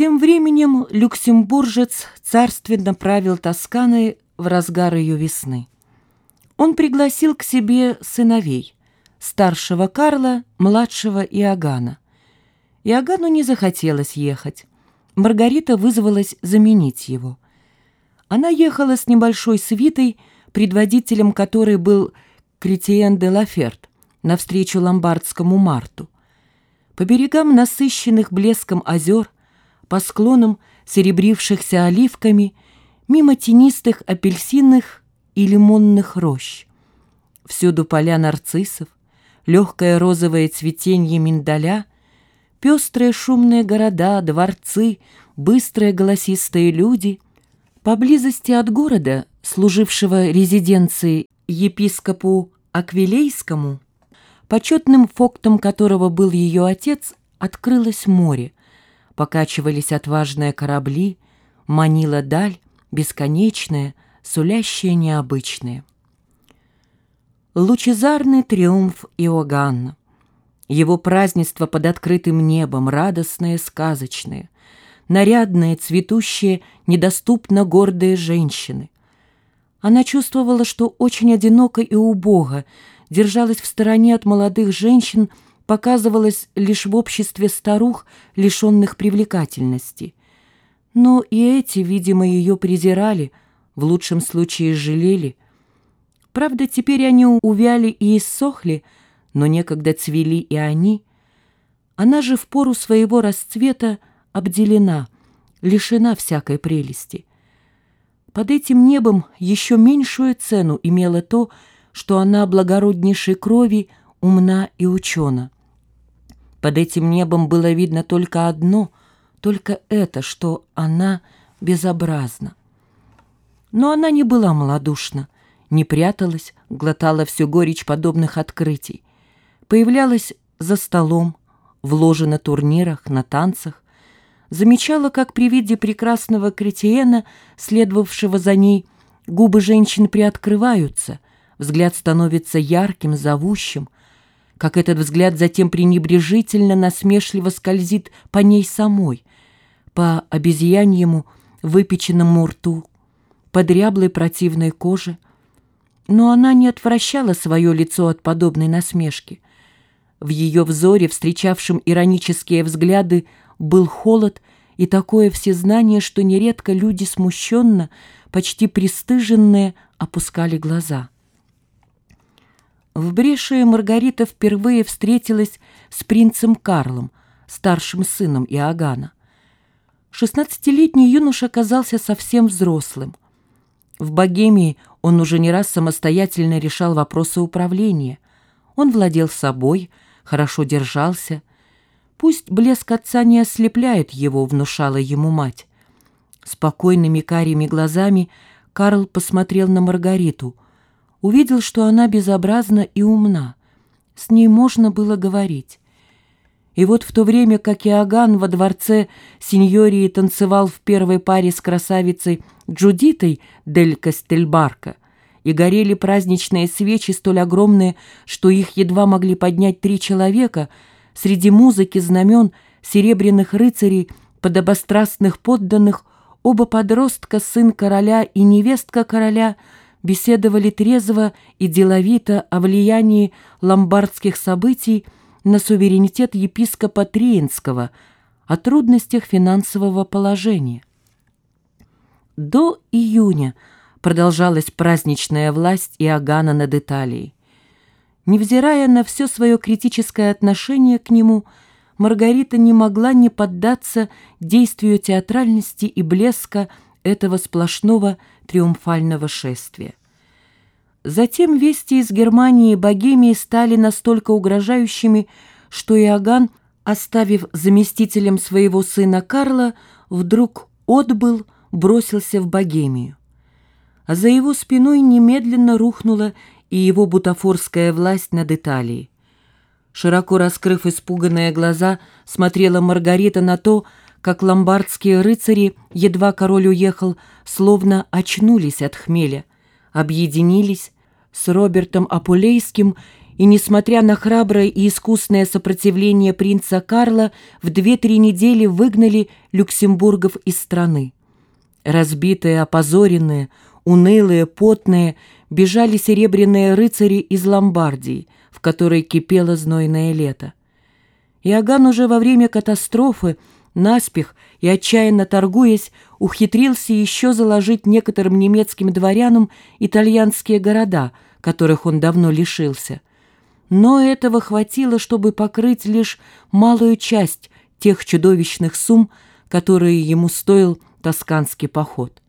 Тем временем люксембуржец царственно правил Тосканой в разгар ее весны. Он пригласил к себе сыновей, старшего Карла, младшего Иоганна. Иоганну не захотелось ехать. Маргарита вызвалась заменить его. Она ехала с небольшой свитой, предводителем которой был Кретиен де Лаферт, навстречу ломбардскому Марту. По берегам насыщенных блеском озер, по склонам, серебрившихся оливками, мимо тенистых апельсинных и лимонных рощ. Всюду поля нарциссов, легкое розовое цветенье миндаля, пестрые шумные города, дворцы, быстрые голосистые люди. Поблизости от города, служившего резиденцией епископу Аквилейскому, почетным фоктом которого был ее отец, открылось море. Покачивались отважные корабли, манила даль, бесконечная, сулящая необычное. Лучезарный триумф Иоганна. Его празднество под открытым небом, радостное, сказочное, нарядные, цветущие, недоступно гордые женщины. Она чувствовала, что очень одиноко и убого, держалась в стороне от молодых женщин, показывалась лишь в обществе старух, лишенных привлекательности. Но и эти, видимо, ее презирали, в лучшем случае жалели. Правда, теперь они увяли и иссохли, но некогда цвели и они. Она же в пору своего расцвета обделена, лишена всякой прелести. Под этим небом еще меньшую цену имело то, что она благороднейшей крови, умна и учена. Под этим небом было видно только одно, только это, что она безобразна. Но она не была малодушна, не пряталась, глотала всю горечь подобных открытий. Появлялась за столом, в ложе на турнирах, на танцах, замечала, как при виде прекрасного кретиена, следовавшего за ней, губы женщин приоткрываются, взгляд становится ярким, зовущим, как этот взгляд затем пренебрежительно, насмешливо скользит по ней самой, по обезьяньему, выпеченному рту, по дряблой противной коже. Но она не отвращала свое лицо от подобной насмешки. В ее взоре, встречавшем иронические взгляды, был холод и такое всезнание, что нередко люди смущенно, почти пристыженные, опускали глаза. В Брешее Маргарита впервые встретилась с принцем Карлом, старшим сыном Иоганна. Шестнадцатилетний юноша оказался совсем взрослым. В Богемии он уже не раз самостоятельно решал вопросы управления. Он владел собой, хорошо держался, Пусть блеск отца не ослепляет его, внушала ему мать. Спокойными карими глазами Карл посмотрел на Маргариту. Увидел, что она безобразна и умна. С ней можно было говорить. И вот в то время, как Иоганн во дворце сеньории танцевал в первой паре с красавицей Джудитой дель Кастельбарка, и горели праздничные свечи столь огромные, что их едва могли поднять три человека — Среди музыки, знамен, серебряных рыцарей, подобострастных подданных, оба подростка, сын короля и невестка короля, беседовали трезво и деловито о влиянии ломбардских событий на суверенитет епископа Триинского, о трудностях финансового положения. До июня продолжалась праздничная власть Иоганна над Италией. Невзирая на все свое критическое отношение к нему, Маргарита не могла не поддаться действию театральности и блеска этого сплошного триумфального шествия. Затем вести из Германии и Богемии стали настолько угрожающими, что Иоганн, оставив заместителем своего сына Карла, вдруг отбыл, бросился в Богемию. А за его спиной немедленно рухнула и его бутафорская власть над Италией. Широко раскрыв испуганные глаза, смотрела Маргарита на то, как ломбардские рыцари, едва король уехал, словно очнулись от хмеля, объединились с Робертом Апулейским и, несмотря на храброе и искусное сопротивление принца Карла, в две-три недели выгнали люксембургов из страны. Разбитые, опозоренные, унылые, потные, бежали серебряные рыцари из Ломбардии, в которой кипело знойное лето. Иоганн уже во время катастрофы, наспех и отчаянно торгуясь, ухитрился еще заложить некоторым немецким дворянам итальянские города, которых он давно лишился. Но этого хватило, чтобы покрыть лишь малую часть тех чудовищных сумм, которые ему стоил тосканский поход.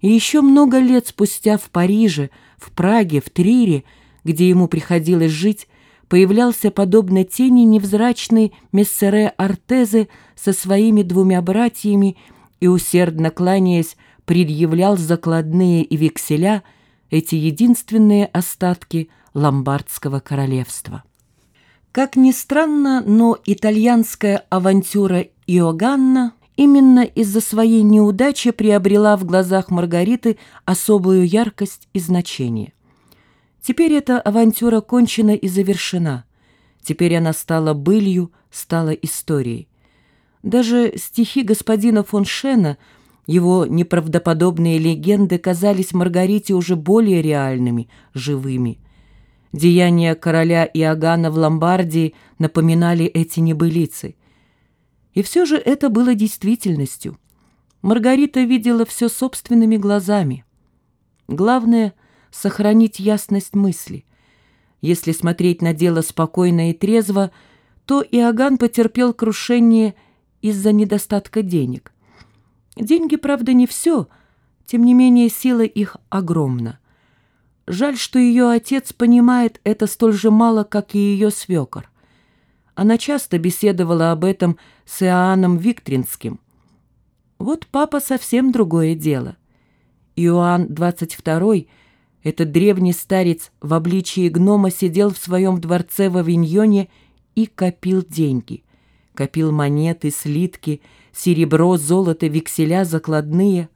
И еще много лет спустя в Париже, в Праге, в Трире, где ему приходилось жить, появлялся подобно тени невзрачный мессере Артезе со своими двумя братьями и, усердно кланяясь, предъявлял закладные и векселя, эти единственные остатки ломбардского королевства. Как ни странно, но итальянская авантюра Иоганна именно из-за своей неудачи приобрела в глазах Маргариты особую яркость и значение. Теперь эта авантюра кончена и завершена. Теперь она стала былью, стала историей. Даже стихи господина фон Шена, его неправдоподобные легенды казались Маргарите уже более реальными, живыми. Деяния короля Иоганна в Ломбардии напоминали эти небылицы. И все же это было действительностью. Маргарита видела все собственными глазами. Главное — сохранить ясность мысли. Если смотреть на дело спокойно и трезво, то Иоганн потерпел крушение из-за недостатка денег. Деньги, правда, не все, тем не менее сила их огромна. Жаль, что ее отец понимает это столь же мало, как и ее свекор. Она часто беседовала об этом с Иоанном Виктринским. Вот папа совсем другое дело. Иоанн XXII, этот древний старец в обличии гнома, сидел в своем дворце в Авиньоне и копил деньги. Копил монеты, слитки, серебро, золото, векселя, закладные.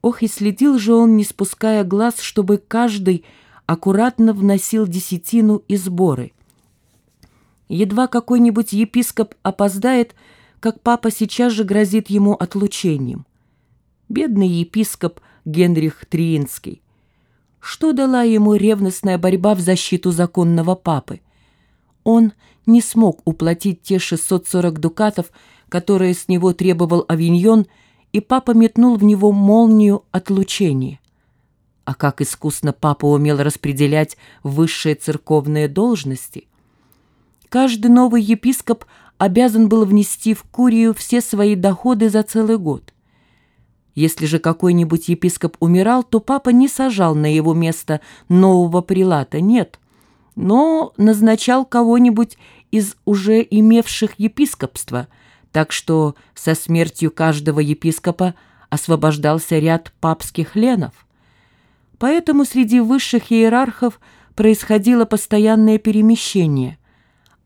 Ох, и следил же он, не спуская глаз, чтобы каждый аккуратно вносил десятину и сборы. Едва какой-нибудь епископ опоздает, как папа сейчас же грозит ему отлучением. Бедный епископ Генрих Триинский. Что дала ему ревностная борьба в защиту законного папы? Он не смог уплатить те 640 дукатов, которые с него требовал Авиньон, и папа метнул в него молнию отлучения. А как искусно папа умел распределять высшие церковные должности – Каждый новый епископ обязан был внести в Курию все свои доходы за целый год. Если же какой-нибудь епископ умирал, то папа не сажал на его место нового прилата, нет, но назначал кого-нибудь из уже имевших епископства, так что со смертью каждого епископа освобождался ряд папских ленов. Поэтому среди высших иерархов происходило постоянное перемещение –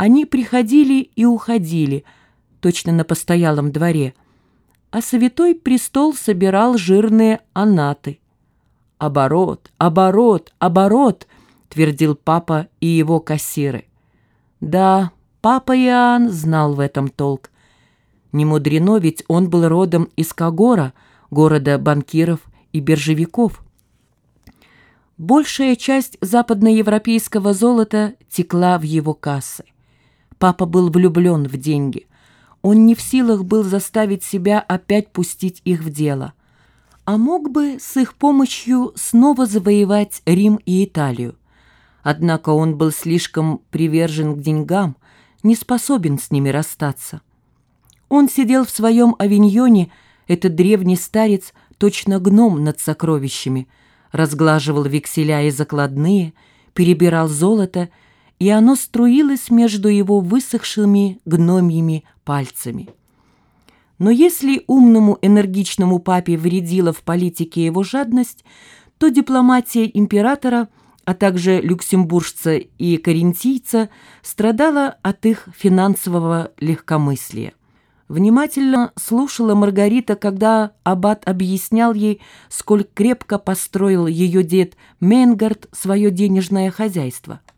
они приходили и уходили, точно на постоялом дворе, а святой престол собирал жирные анаты. «Оборот, оборот, оборот!» — твердил папа и его кассиры. Да, папа Иоанн знал в этом толк. Не мудрено, ведь он был родом из Кагора, города банкиров и биржевиков. Большая часть западноевропейского золота текла в его кассы. Папа был влюблен в деньги. Он не в силах был заставить себя опять пустить их в дело. А мог бы с их помощью снова завоевать Рим и Италию. Однако он был слишком привержен к деньгам, не способен с ними расстаться. Он сидел в своем авиньоне, этот древний старец, точно гном над сокровищами, разглаживал векселя и закладные, перебирал золото и оно струилось между его высохшими гномьими пальцами. Но если умному энергичному папе вредила в политике его жадность, то дипломатия императора, а также люксембуржца и карентийца страдала от их финансового легкомыслия. Внимательно слушала Маргарита, когда аббат объяснял ей, сколь крепко построил ее дед Менгард свое денежное хозяйство –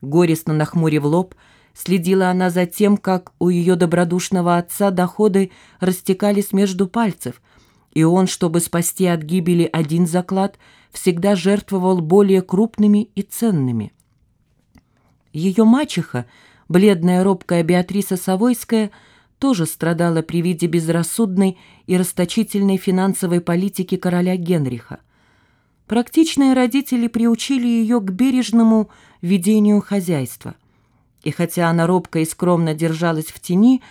Горестно нахмурив лоб, следила она за тем, как у ее добродушного отца доходы растекались между пальцев, и он, чтобы спасти от гибели один заклад, всегда жертвовал более крупными и ценными. Ее мачеха, бледная робкая Беатриса Савойская, тоже страдала при виде безрассудной и расточительной финансовой политики короля Генриха. Практичные родители приучили ее к бережному ведению хозяйства. И хотя она робко и скромно держалась в тени,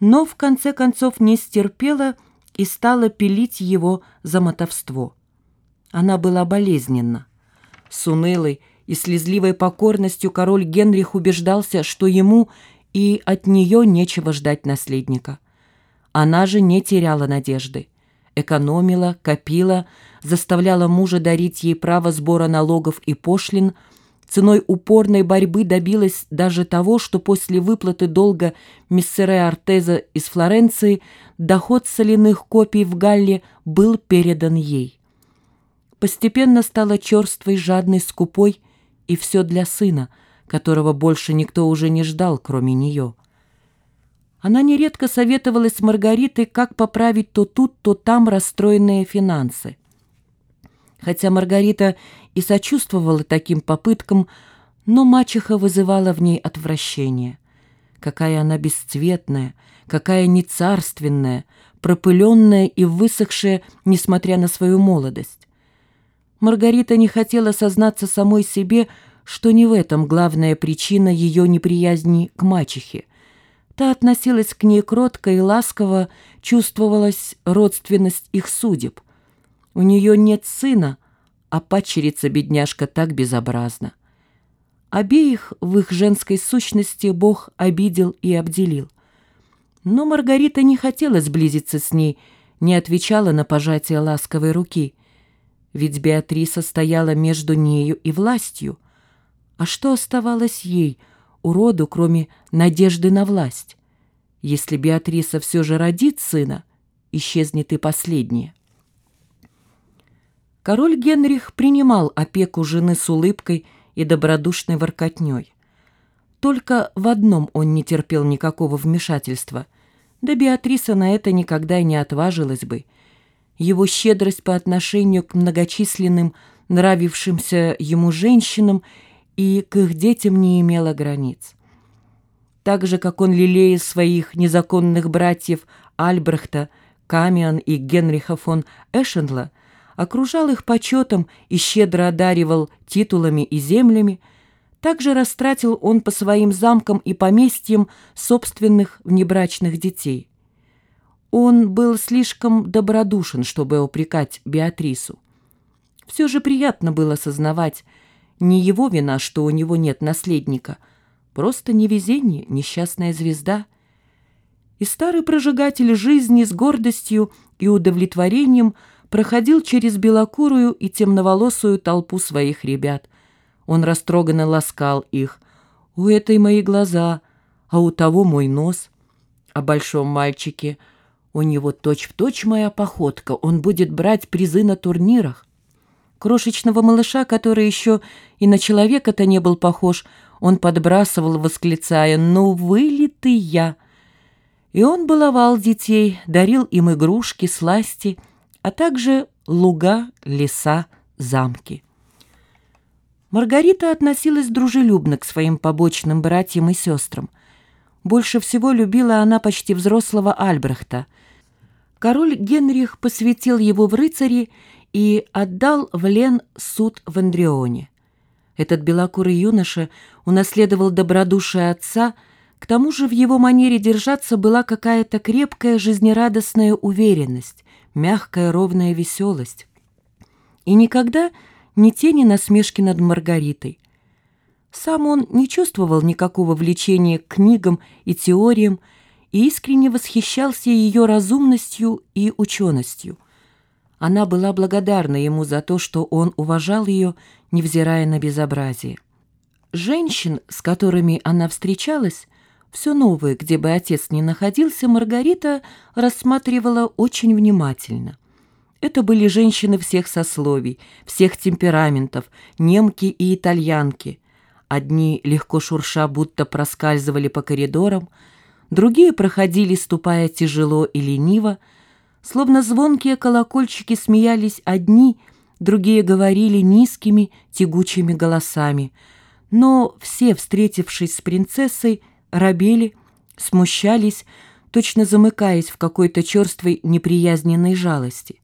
но в конце концов не стерпела и стала пилить его за мотовство. Она была болезненна. С унылой и слезливой покорностью король Генрих убеждался, что ему и от нее нечего ждать наследника. Она же не теряла надежды. Экономила, копила, заставляла мужа дарить ей право сбора налогов и пошлин, ценой упорной борьбы добилась даже того, что после выплаты долга миссере Артеза из Флоренции доход соляных копий в Галле был передан ей. Постепенно стала черствой, жадной, скупой, и все для сына, которого больше никто уже не ждал, кроме нее. Она нередко советовалась с Маргаритой, как поправить то тут, то там расстроенные финансы. Хотя Маргарита и сочувствовала таким попыткам, но мачеха вызывала в ней отвращение. Какая она бесцветная, какая нецарственная, пропыленная и высохшая, несмотря на свою молодость. Маргарита не хотела сознаться самой себе, что не в этом главная причина ее неприязни к мачехе. Та относилась к ней кротко и ласково, чувствовалась родственность их судеб. У нее нет сына, а падчерица-бедняжка так безобразна. Обеих в их женской сущности Бог обидел и обделил. Но Маргарита не хотела сблизиться с ней, не отвечала на пожатие ласковой руки. Ведь Беатриса стояла между нею и властью. А что оставалось ей, уроду, кроме надежды на власть? Если Беатриса все же родит сына, исчезнет и последнее. Король Генрих принимал опеку жены с улыбкой и добродушной воркотней. Только в одном он не терпел никакого вмешательства, да Беатриса на это никогда и не отважилась бы. Его щедрость по отношению к многочисленным, нравившимся ему женщинам и к их детям не имела границ. Так же, как он лелея своих незаконных братьев Альбрехта, Камиан и Генриха фон Эшенла – окружал их почетом и щедро одаривал титулами и землями, также растратил он по своим замкам и поместьям собственных внебрачных детей. Он был слишком добродушен, чтобы упрекать Беатрису. Все же приятно было сознавать, не его вина, что у него нет наследника, просто невезение, несчастная звезда. И старый прожигатель жизни с гордостью и удовлетворением – проходил через белокурую и темноволосую толпу своих ребят. Он растроганно ласкал их. «У этой мои глаза, а у того мой нос». О большом мальчике «У него точь-в-точь точь моя походка, он будет брать призы на турнирах». Крошечного малыша, который еще и на человека-то не был похож, он подбрасывал, восклицая «Ну, вылитый я!» И он баловал детей, дарил им игрушки, сласти – а также луга, леса, замки. Маргарита относилась дружелюбно к своим побочным братьям и сестрам. Больше всего любила она почти взрослого Альбрехта. Король Генрих посвятил его в рыцари и отдал в Лен суд в Андрионе. Этот белокурый юноша унаследовал добродушие отца, к тому же в его манере держаться была какая-то крепкая жизнерадостная уверенность, мягкая ровная веселость. И никогда ни тени насмешки над Маргаритой. Сам он не чувствовал никакого влечения к книгам и теориям и искренне восхищался ее разумностью и ученостью. Она была благодарна ему за то, что он уважал ее, невзирая на безобразие. Женщин, с которыми она встречалась, все новое, где бы отец ни находился, Маргарита рассматривала очень внимательно. Это были женщины всех сословий, всех темпераментов, немки и итальянки. Одни, легко шурша, будто проскальзывали по коридорам, другие проходили, ступая тяжело и лениво, словно звонкие колокольчики смеялись одни, другие говорили низкими, тягучими голосами, но все, встретившись с принцессой, робели, смущались, точно замыкаясь в какой-то черствой неприязненной жалости.